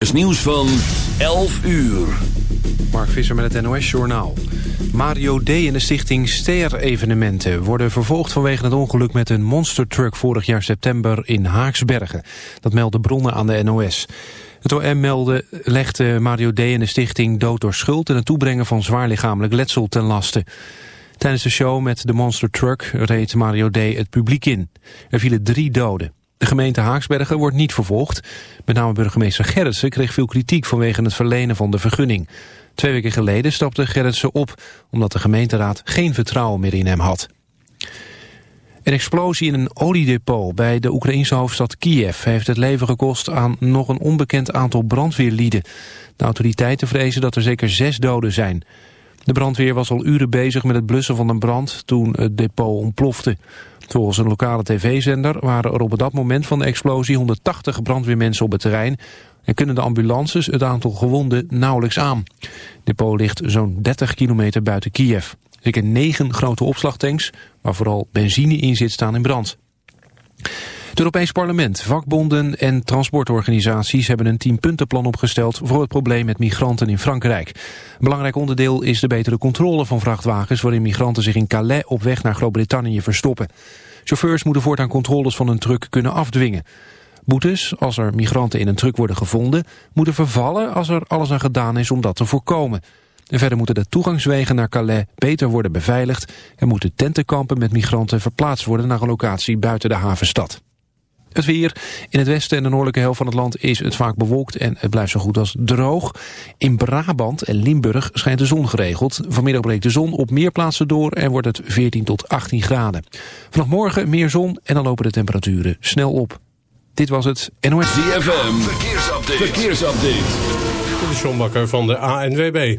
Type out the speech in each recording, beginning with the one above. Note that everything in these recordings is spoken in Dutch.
is nieuws van 11 uur. Mark Visser met het NOS-journaal. Mario D. en de stichting Ster-evenementen worden vervolgd vanwege het ongeluk met een monstertruck vorig jaar september in Haaksbergen. Dat melden bronnen aan de NOS. Het OM meldde, legde Mario D. en de stichting dood door schuld en het toebrengen van zwaar lichamelijk letsel ten laste. Tijdens de show met de monster truck reed Mario D. het publiek in. Er vielen drie doden. De gemeente Haaksbergen wordt niet vervolgd. Met name burgemeester Gerritsen kreeg veel kritiek vanwege het verlenen van de vergunning. Twee weken geleden stapte Gerritsen op omdat de gemeenteraad geen vertrouwen meer in hem had. Een explosie in een oliedepot bij de Oekraïnse hoofdstad Kiev heeft het leven gekost aan nog een onbekend aantal brandweerlieden. De autoriteiten vrezen dat er zeker zes doden zijn. De brandweer was al uren bezig met het blussen van een brand toen het depot ontplofte. Volgens een lokale tv-zender waren er op dat moment van de explosie 180 brandweermensen op het terrein en kunnen de ambulances het aantal gewonden nauwelijks aan. Het depot ligt zo'n 30 kilometer buiten Kiev. Zeker negen grote opslagtanks, waar vooral benzine in zit, staan in brand. Het Europees Parlement, vakbonden en transportorganisaties hebben een tienpuntenplan opgesteld voor het probleem met migranten in Frankrijk. Een belangrijk onderdeel is de betere controle van vrachtwagens waarin migranten zich in Calais op weg naar Groot-Brittannië verstoppen. Chauffeurs moeten voortaan controles van een truck kunnen afdwingen. Boetes, als er migranten in een truck worden gevonden, moeten vervallen als er alles aan gedaan is om dat te voorkomen. En verder moeten de toegangswegen naar Calais beter worden beveiligd en moeten tentenkampen met migranten verplaatst worden naar een locatie buiten de havenstad. Het weer. In het westen en de noordelijke helft van het land is het vaak bewolkt en het blijft zo goed als droog. In Brabant en Limburg schijnt de zon geregeld. Vanmiddag breekt de zon op meer plaatsen door en wordt het 14 tot 18 graden. Vanaf morgen meer zon en dan lopen de temperaturen snel op. Dit was het NOS. ZFM, verkeersupdate. verkeersupdate. De Sjombakker van de ANWB.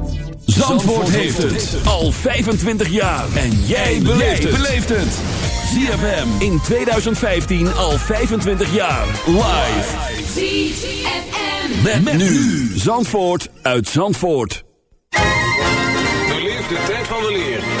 Zandvoort heeft het al 25 jaar. En jij beleeft het. ZFM in 2015 al 25 jaar. Live. ZFM. Met, nu Zandvoort uit Zandvoort. Beleef de tijd van de leer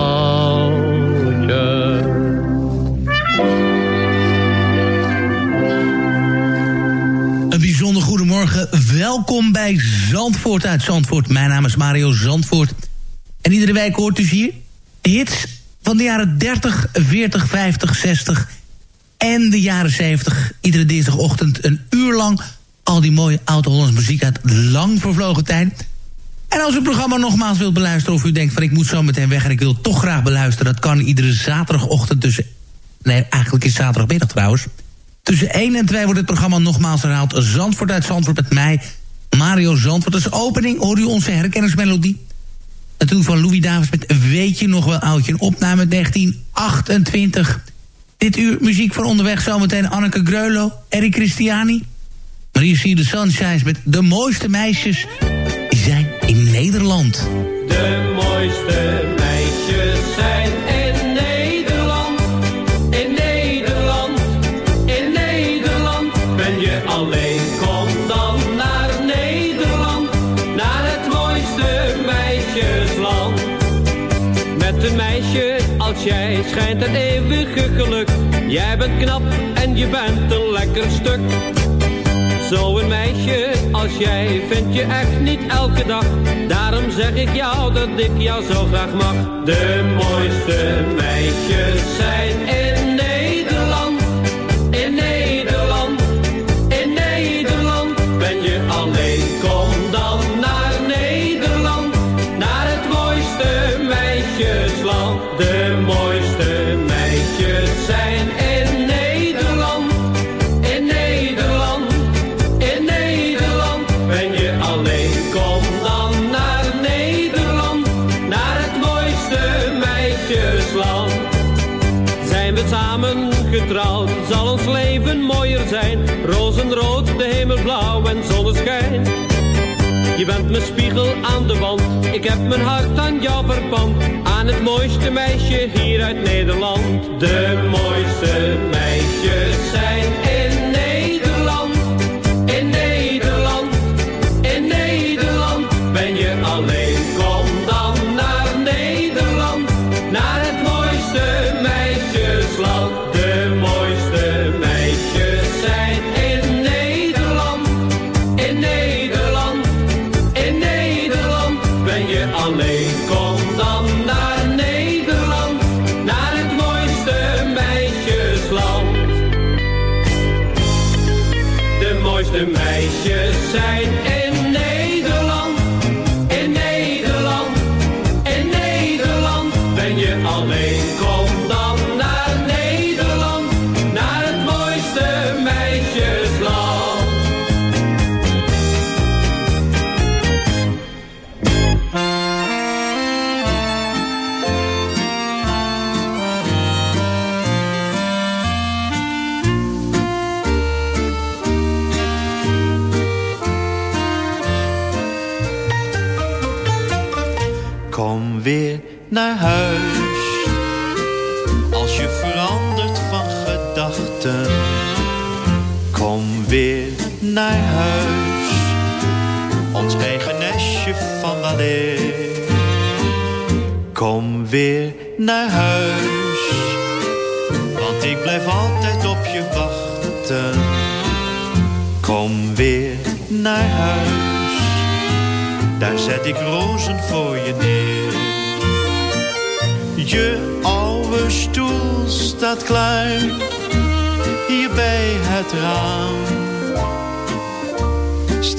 Welkom bij Zandvoort uit Zandvoort. Mijn naam is Mario Zandvoort. En iedere week hoort u hier de hits van de jaren 30, 40, 50, 60 en de jaren 70. Iedere dinsdagochtend een uur lang al die mooie oud-Hollandse muziek uit lang vervlogen tijd. En als u het programma nogmaals wilt beluisteren... of u denkt van ik moet zo meteen weg en ik wil toch graag beluisteren... dat kan iedere zaterdagochtend tussen... nee, eigenlijk is zaterdagmiddag trouwens... Tussen 1 en 2 wordt het programma nogmaals herhaald. Zandvoort uit Zandvoort met mij, Mario Zandvoort. Als opening hoor u onze herkenningsmelodie. Natuurlijk van Louis Davis met Weet je nog wel oudje. Een opname 1928. Dit uur muziek van onderweg zometeen Anneke Greulo, Eric Christiani. Maar hier zie je de Sunshines met de mooiste meisjes. Die zijn in Nederland. De mooiste schijnt het eeuwige geluk. Jij bent knap en je bent een lekker stuk. Zo'n meisje als jij vind je echt niet elke dag. Daarom zeg ik jou dat ik jou zo graag mag. De mooiste meisjes zijn in Je bent mijn spiegel aan de wand, ik heb mijn hart aan jou verpand. Aan het mooiste meisje hier uit Nederland. De mooiste meisjes zijn Kom weer naar huis. Want ik blijf altijd op je wachten. Kom weer naar huis. Daar zet ik rozen voor je neer. Je oude stoel staat klaar, hier bij het raam.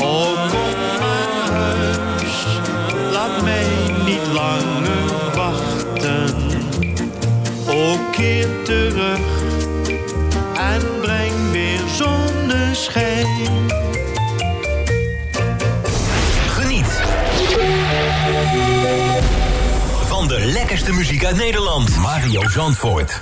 Oh, kom naar huis. Laat mij niet langer wachten. O, keer terug en breng weer zonneschijn. Geniet van de lekkerste muziek uit Nederland. Mario Zandvoort.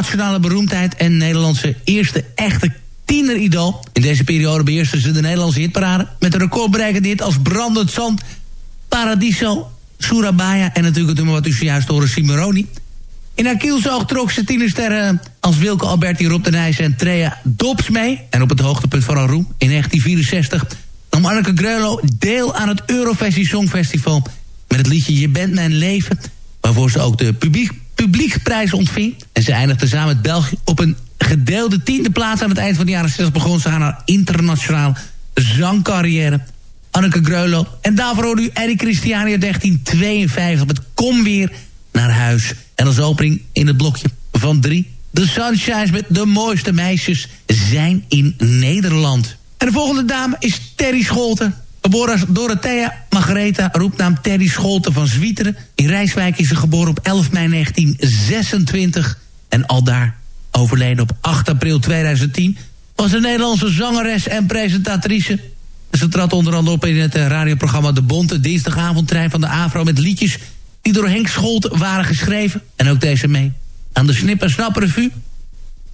60 een nationale beroemdheid... en Nederlandse eerste echte tieneridool. In deze periode beheerste ze de Nederlandse hitparade... met een recordbereikende hit als Brandend Zand, Paradiso, Surabaya... en natuurlijk het nummer wat u zojuist hoorde, Cimaroni. In haar kielzoog trok ze tienersterren als Wilke Alberti, Rob de Nijs en Trea Dobbs mee. En op het hoogtepunt van haar roem in 1964 nam Anneke Greulow deel aan het Eurovisie Songfestival... met het liedje Je bent mijn leven... waarvoor ze ook de publiek, publieksprijs ontving. En ze eindigde samen met België op een gedeelde tiende plaats... aan het eind van de jaren 60 begon ze haar internationale zangcarrière. Anneke Greulow. En daarvoor hoorde u Eddie Christiani uit 1952 met Kom weer naar huis. En als opening in het blokje van drie... De Sunshines met de mooiste meisjes zijn in Nederland. En de volgende dame is Terry Scholten. Geboren als Dorothea Margaretha, roepnaam Terry Scholten van Zwieteren. In Rijswijk is ze geboren op 11 mei 1926. En al daar overleden op 8 april 2010... was een Nederlandse zangeres en presentatrice. Ze trad onder andere op in het eh, radioprogramma De Bonte... dinsdagavondtrein van de AVRO met liedjes... die door Henk Scholten waren geschreven. En ook deze mee. Aan de Snip en Snap Revue.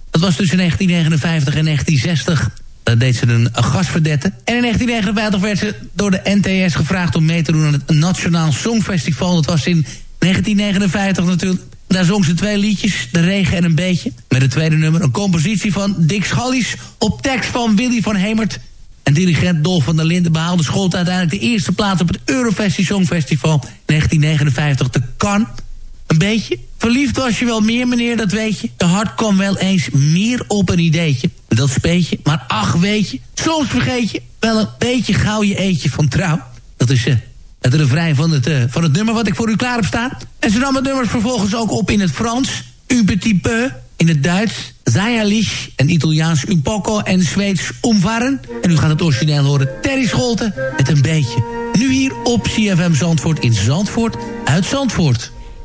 Dat was tussen 1959 en 1960... Daar deed ze een gastverdette. En in 1959 werd ze door de NTS gevraagd om mee te doen aan het Nationaal Songfestival. Dat was in 1959 natuurlijk. Daar zong ze twee liedjes, De Regen en een Beetje. Met het tweede nummer een compositie van Dick Schallies... op tekst van Willy van Hemert. En dirigent Dolf van der Linden behaalde Scholt uiteindelijk de eerste plaats... op het Eurovisie Songfestival 1959 te Cannes. Een beetje. Verliefd was je wel meer, meneer, dat weet je. De hart kwam wel eens meer op een ideetje. Dat speetje, maar ach, weet je. Soms vergeet je wel een beetje gauw je eetje van trouw. Dat is uh, het refrein van het, uh, van het nummer wat ik voor u klaar heb staan. En ze nam het nummer vervolgens ook op in het Frans. Un petit peu. In het Duits. Zajalich. En Italiaans un poco. En Zweeds omvaren. En u gaat het origineel horen. Terry Scholten. Met een beetje. Nu hier op CFM Zandvoort in Zandvoort. Uit Zandvoort.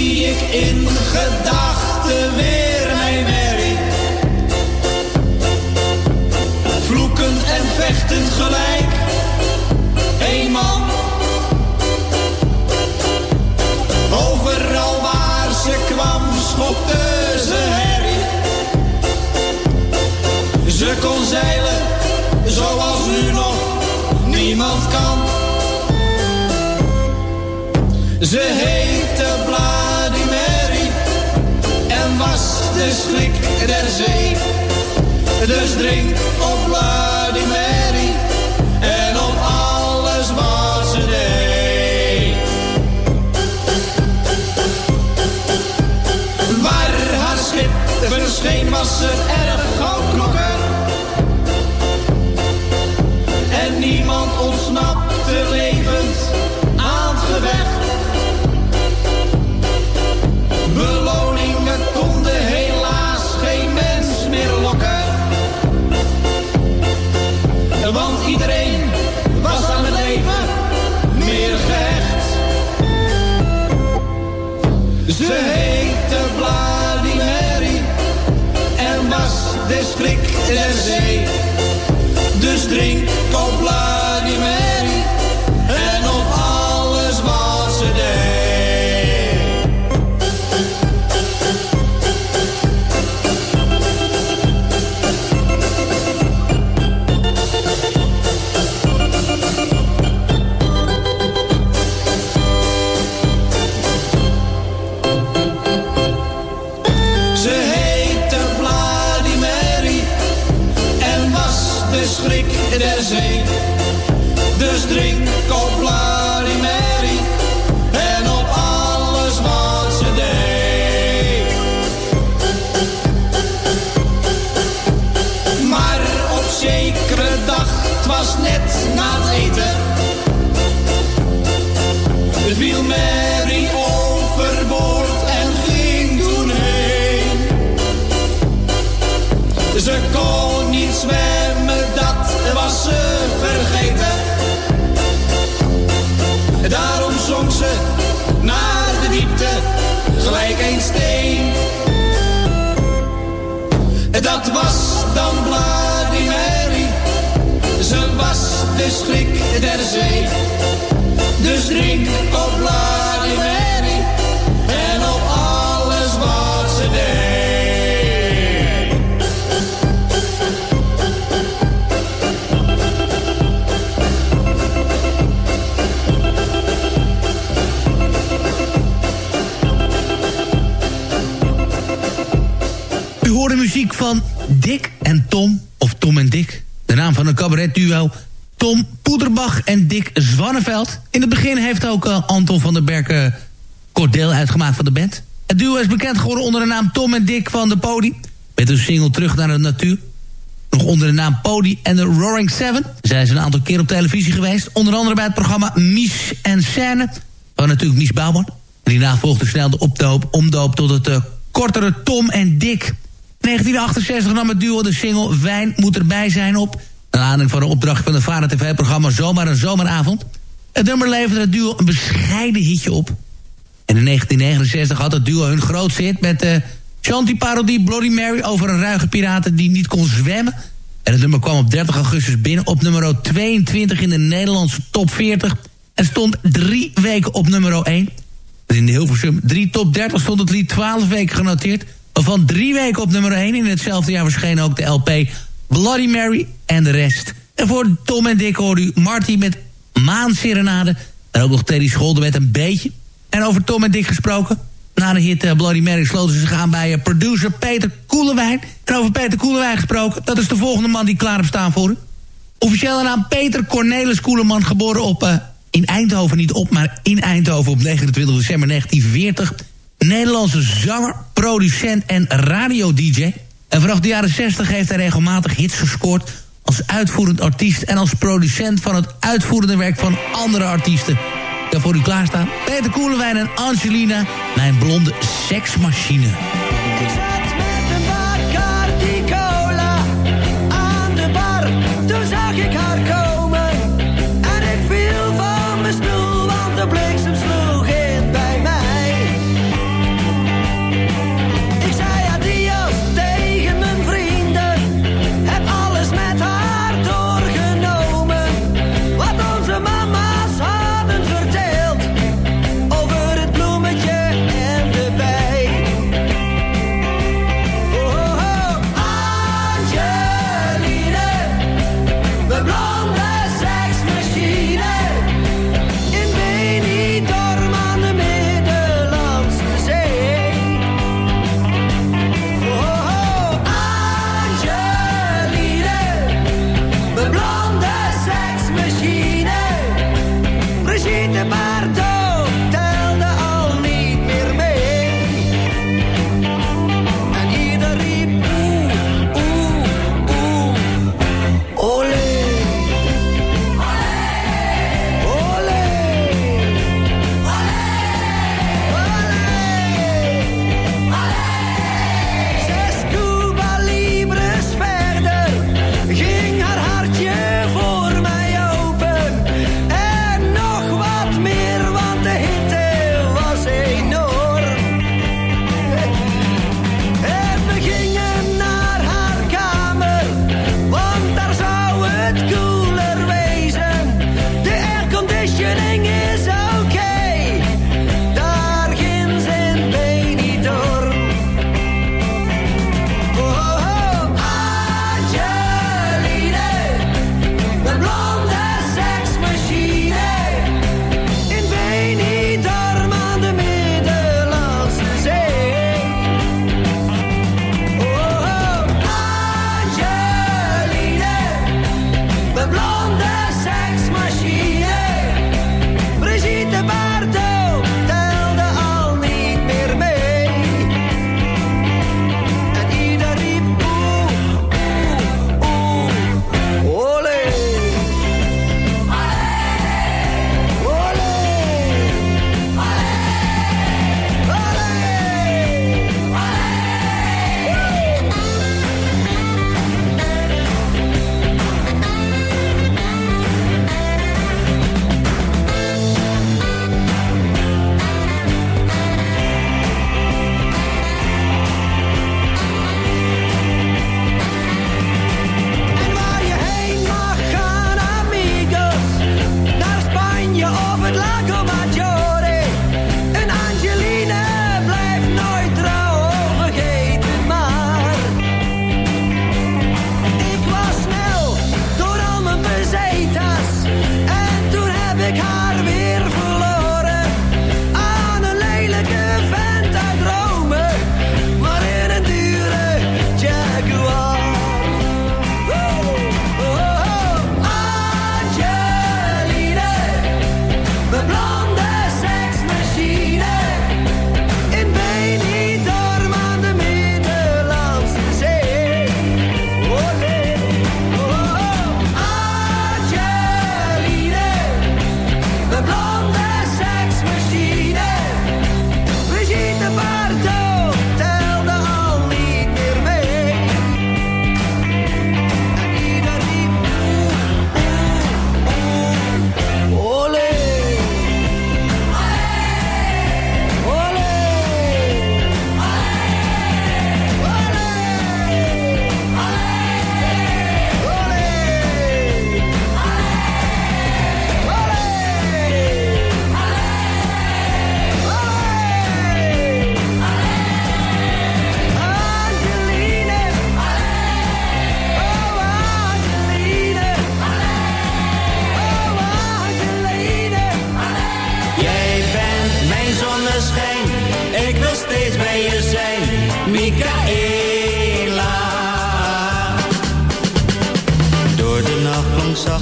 ik in gedachten weer mijn merrie. vloeken en vechten gelijk, één man. Overal waar ze kwam, schopte ze herrie. Ze kon zeilen, zoals nu nog niemand kan. Ze heeft de schrik der zee. Dus drink op Bloody Mary en op alles wat ze deed. Waar haar schip verscheen was er erg gauw klokken. En niemand ontsnapte levend Dus drink op Bloody Was dan Mary, ze was de schrik der zee. Dus drink op Mary en op alles wat ze deed. U hoorde muziek van Dick en Tom, of Tom en Dick. De naam van een cabaretduo. Tom Poederbach en Dick Zwanneveld. In het begin heeft ook eh, Anton van den Berken kort deel uitgemaakt van de band. Het duo is bekend geworden onder de naam Tom en Dick van de Podi. Met hun single Terug naar de Natuur. Nog onder de naam Podi en de Roaring Seven. Zij zijn een aantal keer op televisie geweest. Onder andere bij het programma Mies en Scène. Van natuurlijk Mies Bouwman. En hierna volgde snel de opdoop, omdoop tot het eh, kortere Tom en Dick. In 1968 nam het duo de single Wijn moet erbij zijn op. Naar aanleiding van de opdracht van de Vara TV-programma Zomaar een Zomeravond. Het nummer leverde het duo een bescheiden hitje op. En in 1969 had het duo hun grootste hit met de Shanty-parodie Bloody Mary... over een ruige piraten die niet kon zwemmen. En het nummer kwam op 30 augustus binnen op nummer 22 in de Nederlandse top 40... en stond drie weken op nummer 1. In de Hilversum 3 top 30 stond het lied 12 weken genoteerd... waarvan drie weken op nummer 1. In hetzelfde jaar verscheen ook de LP Bloody Mary en de rest. En voor Tom en Dick hoorde u Marty met Maan Serenade... en ook nog Teddy Scholder met een beetje... En over Tom en Dick gesproken. Na de hit eh, Bloody Mary sloten ze zich aan bij eh, producer Peter Koelewijn. En over Peter Koelewijn gesproken. Dat is de volgende man die klaar op staan voor u. Officiële naam Peter Cornelis Koeleman. Geboren op, eh, in Eindhoven, niet op, maar in Eindhoven op 29 december 1940. Nederlandse zanger, producent en radio-dj. En vanaf de jaren 60 heeft hij regelmatig hits gescoord... als uitvoerend artiest en als producent van het uitvoerende werk van andere artiesten daar voor u klaarstaan. Peter Koelewijn en Angelina, mijn blonde seksmachine.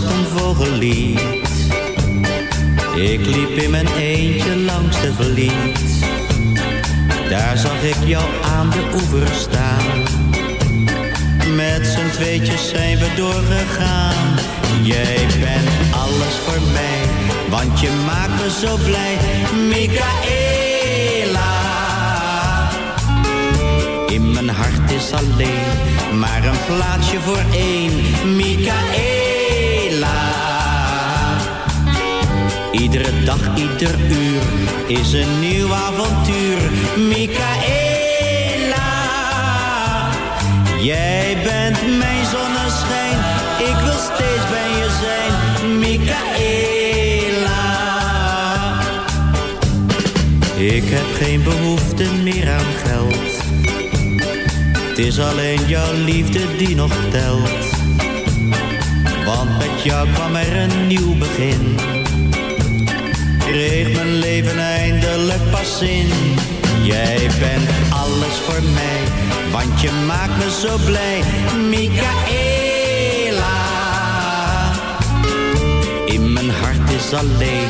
Een vogellied. Ik liep in mijn eentje langs de verliet. Daar zag ik jou aan de oever staan. Met z'n tweetjes zijn we doorgegaan. Jij bent alles voor mij, want je maakt me zo blij. Michaela. In mijn hart is alleen maar een plaatsje voor één. Michaela. Iedere dag, ieder uur is een nieuw avontuur. Michaela. Jij bent mijn zonneschijn, ik wil steeds bij je zijn. Michaela. Ik heb geen behoefte meer aan geld. Het is alleen jouw liefde die nog telt. Want met jou kwam er een nieuw begin. Leven eindelijk pas zin. Jij bent alles voor mij, want je maakt me zo blij. Michaela. In mijn hart is alleen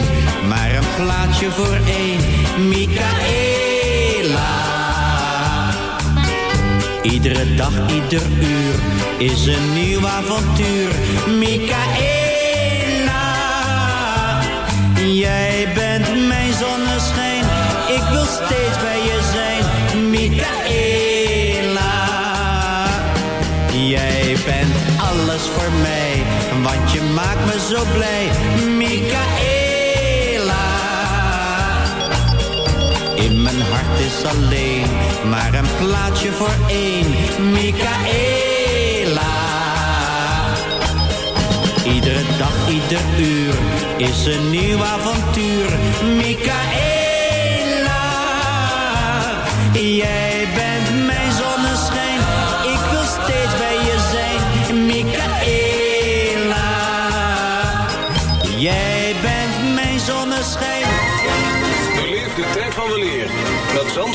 maar een plaatsje voor één. Michaela. Iedere dag, ieder uur is een nieuw avontuur. Michaela. Jij bent mijn zonneschijn, ik wil steeds bij je zijn. Michaela. Jij bent alles voor mij, want je maakt me zo blij. Michaela. In mijn hart is alleen maar een plaatsje voor één. Michaela. Iedere dag, ieder uur is een nieuw avontuur. Michaela. Jij bent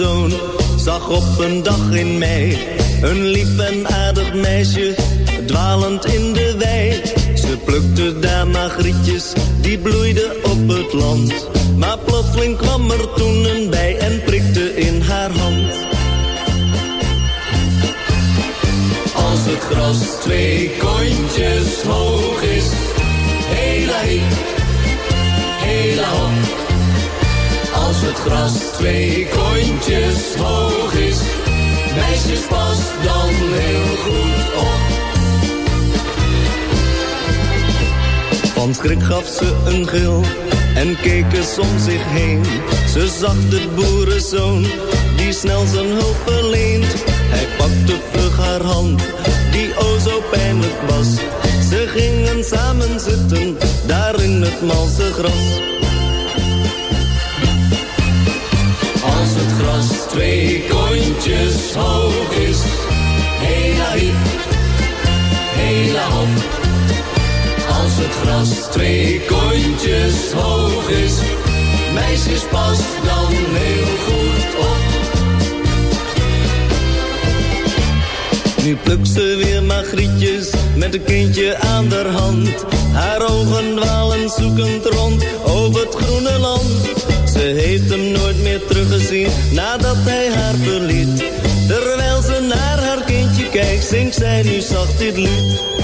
boerenzoon zag op een dag in mei een lief en aardig meisje dwalend in de wei. Ze plukte daar magrietjes die bloeiden op het land. Maar plotseling kwam er toen een bij en prikte in haar hand. Als het gras twee kontjes hoog is, hela hip, hela. Als het gras twee kontjes hoog is, meisjes pas dan heel goed op. Van schrik gaf ze een gil en keek eens om zich heen. Ze zag de boerenzoon die snel zijn hulp verleent. Hij pakte vlug haar hand, die o zo pijnlijk was. Ze gingen samen zitten, daar in het malse gras. Het gras twee kontjes hoog is, hela hip, hela hop. Als het gras twee kontjes hoog is, meisjes pas dan heel goed op. Nu plukt ze weer magrietjes met een kindje aan de hand. Haar ogen dwalen zoekend rond over het groene land. Ze heeft hem nooit meer teruggezien nadat hij haar verliet. Terwijl ze naar haar kindje kijkt, zingt zij nu zacht dit lied.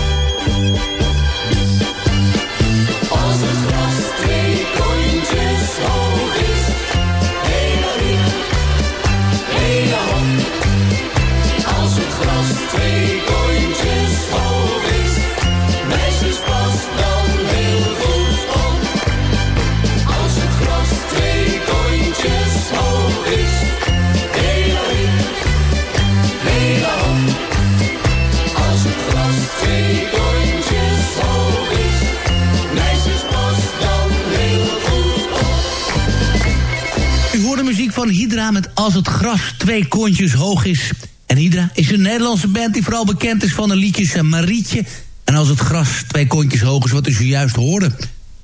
Van Hydra met Als het gras twee kontjes hoog is. En Hydra is een Nederlandse band die vooral bekend is van de liedjes eh, Marietje... en Als het gras twee kontjes hoog is, wat u zojuist hoorde.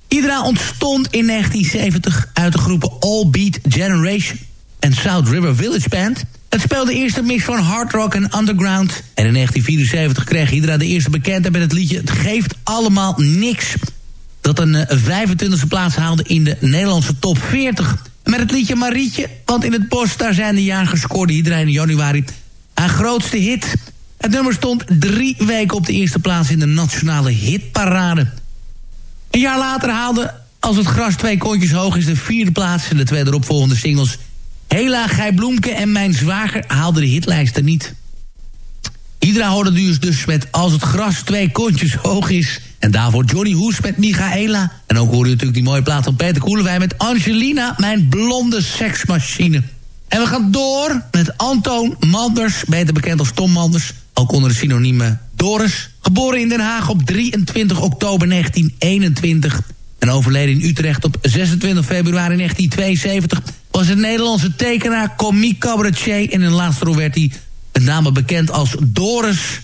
Hydra ontstond in 1970 uit de groepen All Beat Generation... en South River Village Band... Het speelde eerst een mix van hard rock en underground. En in 1974 kreeg Hydra de eerste bekendheid met het liedje... Het geeft allemaal niks dat een eh, 25e plaats haalde in de Nederlandse top 40. Met het liedje Marietje, want in het bos daar zijn de jagers scoorde iedereen in januari haar grootste hit. Het nummer stond drie weken op de eerste plaats in de nationale hitparade. Een jaar later haalde Als het gras twee kontjes hoog is de vierde plaats... en de twee eropvolgende singles Hela, Gij Bloemke en Mijn Zwager haalden de hitlijsten niet. Hydra hoorde dus, dus met Als het gras twee kontjes hoog is. En daarvoor Johnny Hoes met Michaela. En ook hoorde natuurlijk die mooie plaat van Peter Koelewijn... met Angelina, mijn blonde seksmachine. En we gaan door met Antoon Manders, beter bekend als Tom Manders. Ook onder de synonieme Doris. Geboren in Den Haag op 23 oktober 1921... en overleden in Utrecht op 26 februari 1972... was een Nederlandse tekenaar, komiek, cabaretier... en in laatste rol werd hij met name bekend als Doris...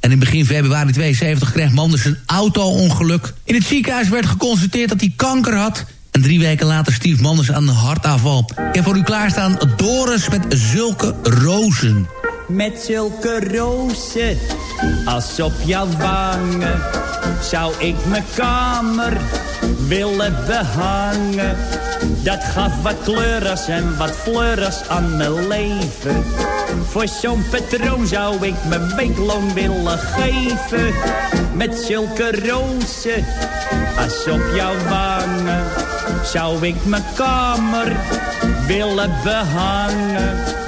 En in begin februari 72 kreeg Manders een auto-ongeluk. In het ziekenhuis werd geconstateerd dat hij kanker had. En drie weken later stierf Manders aan een hartaanval. Ik heb voor u klaarstaan Doris met zulke rozen. Met zulke rozen als op jouw wangen zou ik mijn kamer willen behangen. Dat gaf wat kleurers en wat fleurs aan mijn leven. Voor zo'n patroon zou ik mijn weekloon willen geven. Met zulke rozen als op jouw wangen zou ik mijn kamer willen behangen.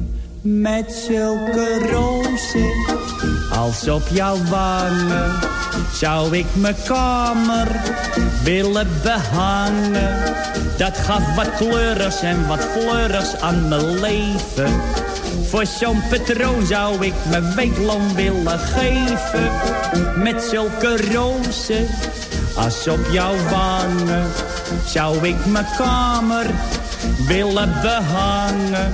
Met zulke rozen als op jouw wangen zou ik mijn kamer willen behangen. Dat gaf wat kleurers en wat fleurs aan mijn leven. Voor zo'n patroon zou ik mijn weekloon willen geven. Met zulke rozen als op jouw wangen zou ik mijn kamer willen behangen.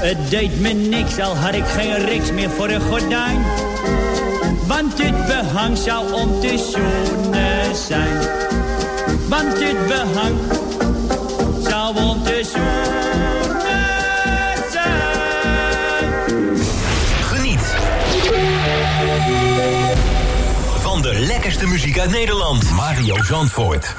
Het deed me niks, al had ik geen riks meer voor een gordijn. Want dit behang zou om te zoenen zijn. Want dit behang zou om te zoenen zijn. Geniet van de lekkerste muziek uit Nederland. Mario Zandvoort.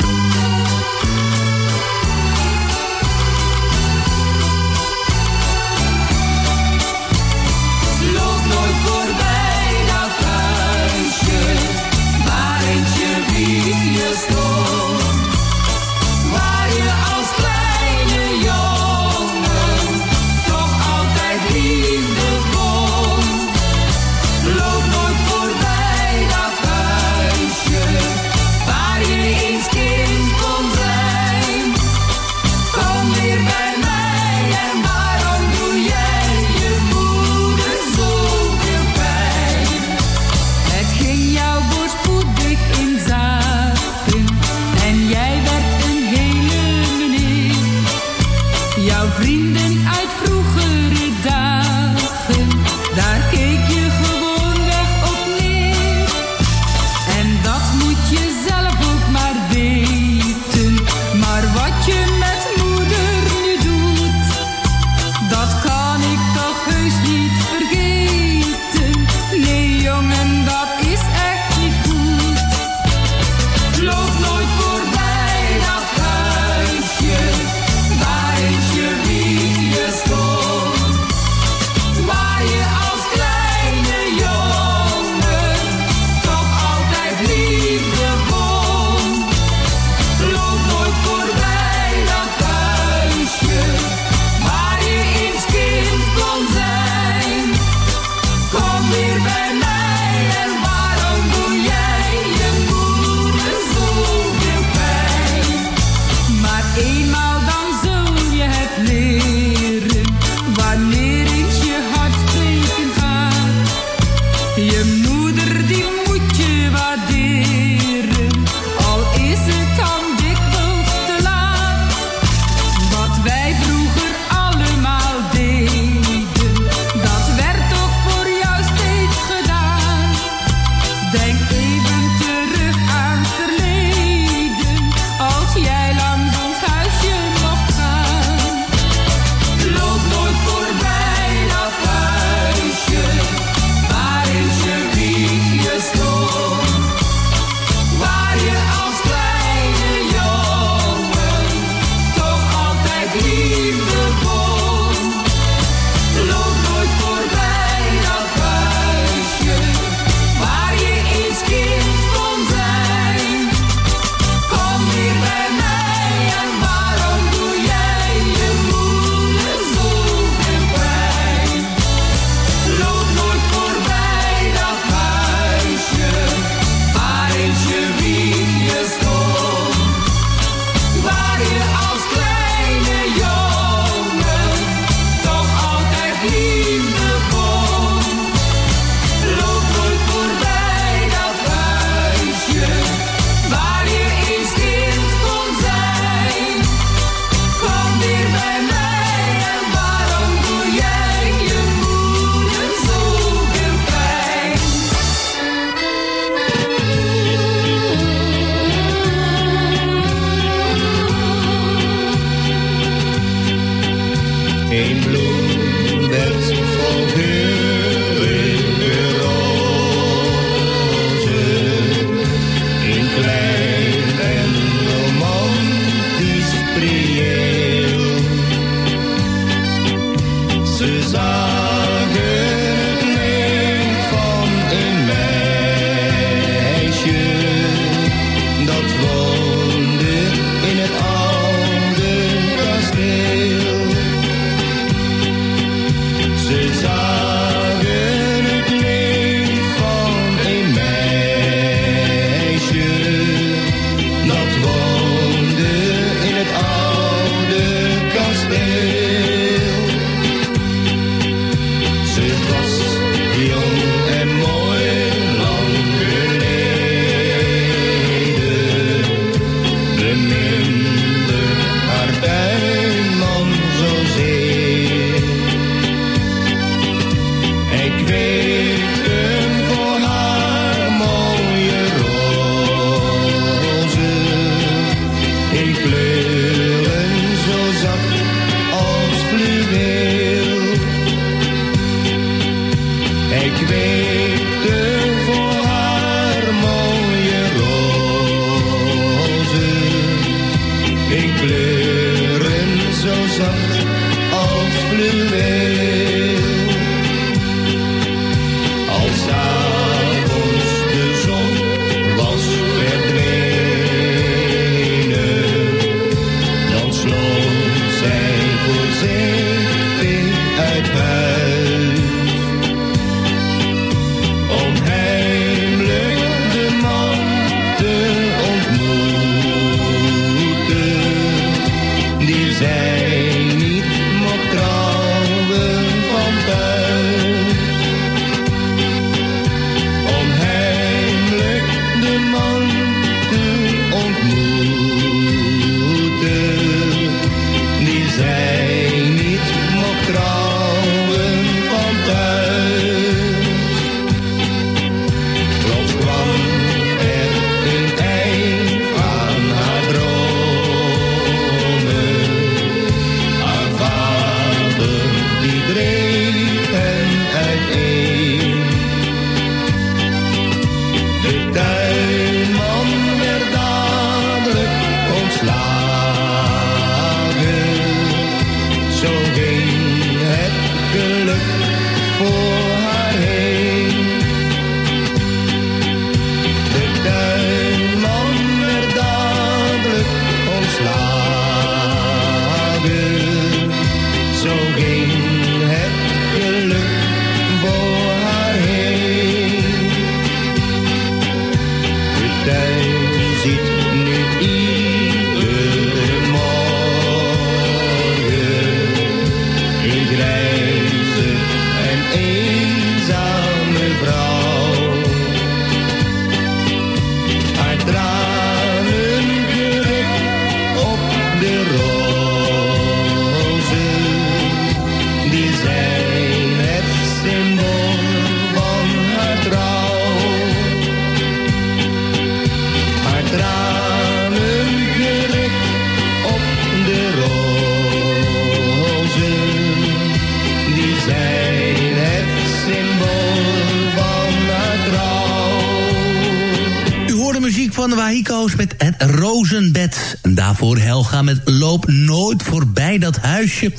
Helga met Loop nooit voorbij dat huisje.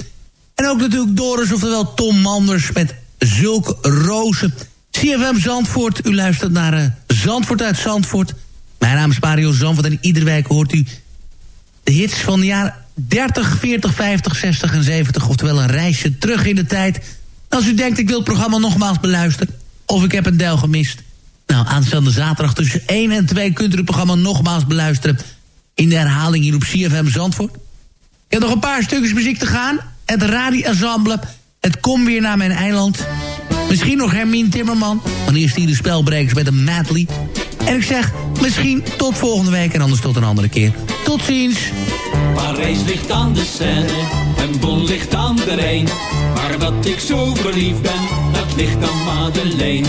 En ook natuurlijk Doris, oftewel Tom Manders met Zulke Rozen. CFM Zandvoort, u luistert naar uh, Zandvoort uit Zandvoort. Mijn naam is Mario Zandvoort en iedere week hoort u de hits van de jaren 30, 40, 50, 60 en 70. Oftewel een reisje terug in de tijd. Als u denkt ik wil het programma nogmaals beluisteren... of ik heb een deel gemist... Nou, aanstaande zaterdag tussen 1 en 2 kunt u het programma nogmaals beluisteren... in de herhaling hier op CFM Zandvoort. Ik heb nog een paar stukjes muziek te gaan. Het Radio-ensemble. Het Kom Weer Naar Mijn Eiland. Misschien nog Hermine Timmerman. Dan eerst hier de spelbrekers met een medley. En ik zeg, misschien tot volgende week en anders tot een andere keer. Tot ziens. Parijs ligt aan de Seine en Bon ligt aan de Rijn. Maar dat ik zo verliefd ben, dat ligt aan Madeleine.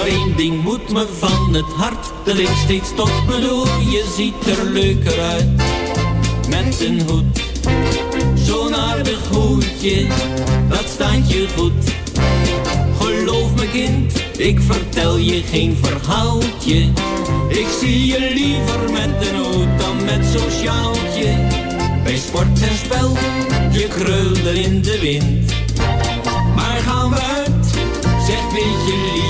Maar één ding moet me van het hart, dat ik steeds tot me. Je ziet er leuker uit, met een hoed. Zo'n aardig hoedje, dat staat je goed. Geloof me kind, ik vertel je geen verhaaltje. Ik zie je liever met een hoed dan met zo'n sjaaltje. Bij sport en spel, je krulde in de wind. Maar gaan we uit, zeg weet je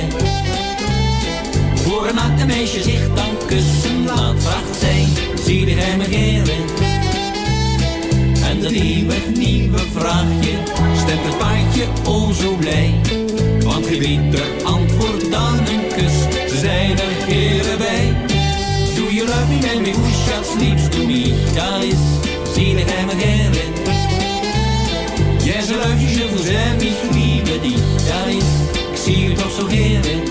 Naakte meisje zich dan kussen laat, vraagt zij, zie je hem heren? En dat nieuwe, nieuwe vraagje stemt het paardje o zo blij. Want geen beter antwoord dan een kus, ze zijn er heren bij. Do you love me, me who shall sleeps to me? Dat is, zie je hem heren? Yes, I love you, je vous aime, ich liebe dich. Dat is, ik zie u toch zo heren.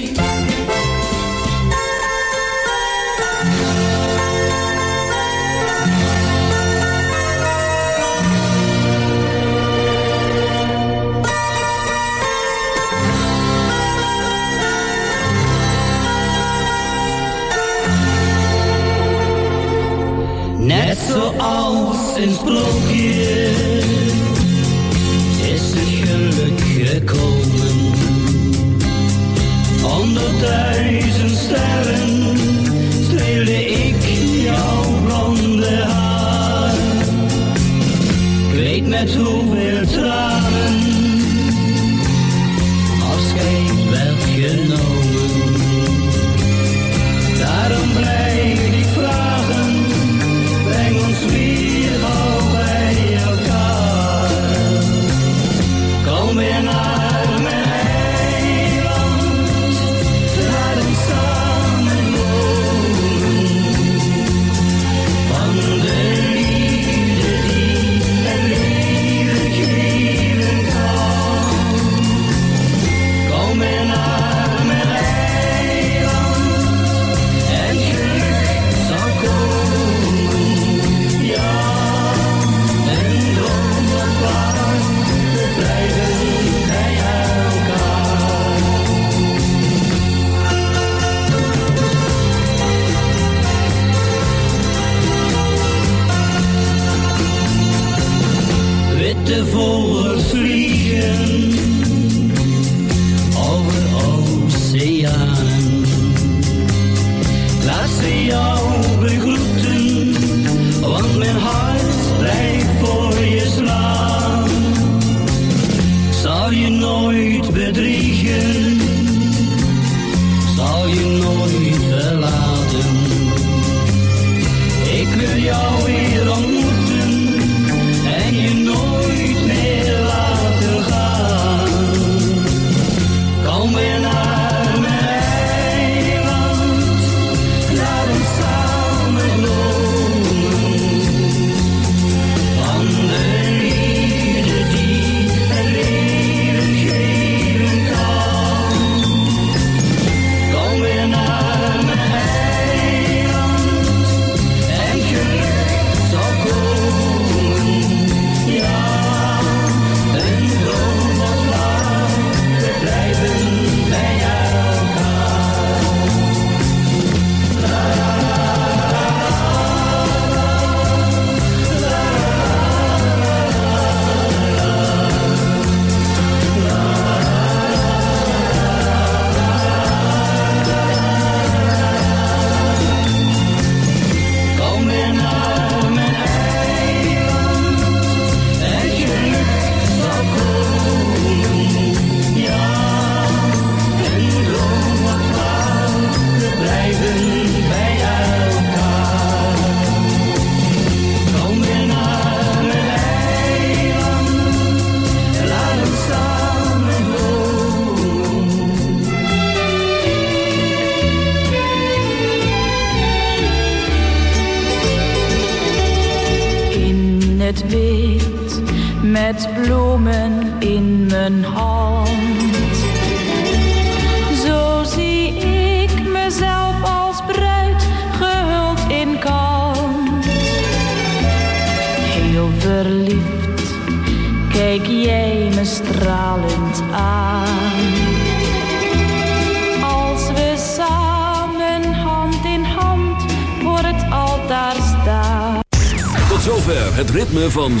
een sprookje is het geluk gekomen. Onder duizend sterren streelde ik jouw blonde haar. Ik weet met hoeveel tranen